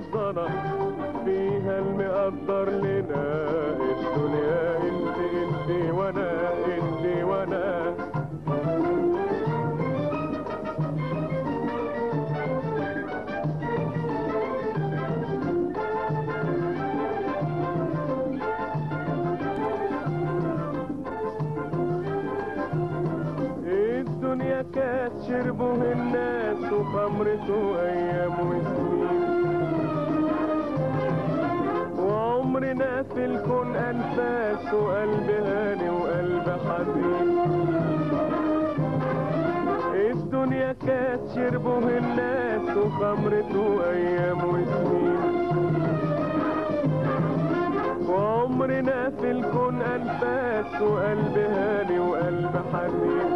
والضنا فيها المقدر لنا. الدنيا انت انت وأنا انت وأنا. الدنيا كانت شربه الناس وخمرته أيام وسنين. وعمرنا في الكون أنفاس وقلب هاني وقلب حزين الدنيا كانت شربه الناس وخمرته أيام وسنين. وعمرنا في الكون أنفاس وقلب هاني وقلب حزين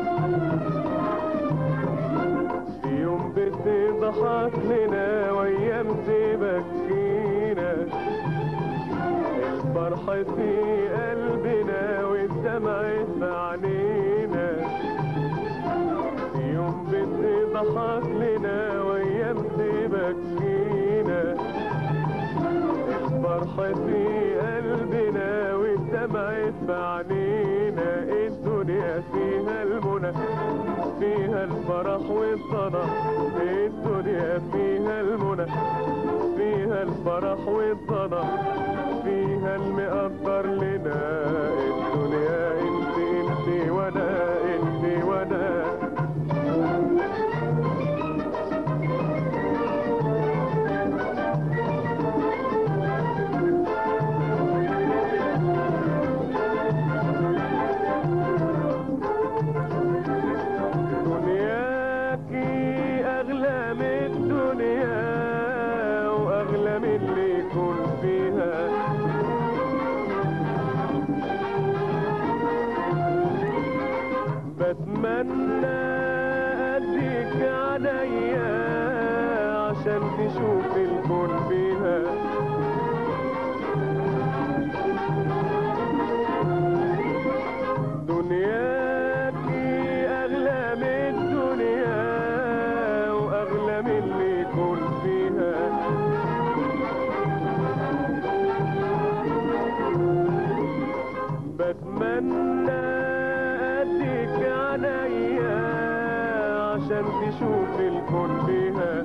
في يوم بتضحك لنا وأيام تبكينا الفرح في قلبنا والدمع في عينينا يوم بتضحك لنا وأيام تبكينا الفرح في قلبنا والدمع في عينينا الدنيا فيها المنى فيها الفرح والضنا الدنيا فيها المنى فيها الفرح والضنا فيها بتمنى أديك عليا عشان تشوف الكون فيها. عشان تشوف الكون فيها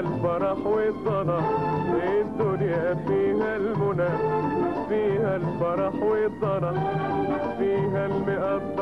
الفرح والضنا الدنيا فيها المنى فيها الفرح والضنا فيها المقدر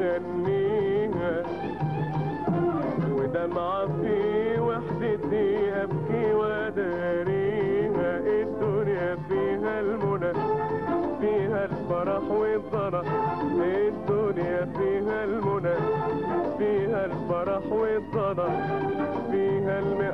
اغنيها ودمعة في وحدتي أبكي وأداريها. إيه الدنيا فيها المنى فيها الفرح والضرع إيه الدنيا فيها المنى فيها الفرح والضرع فيها المنى.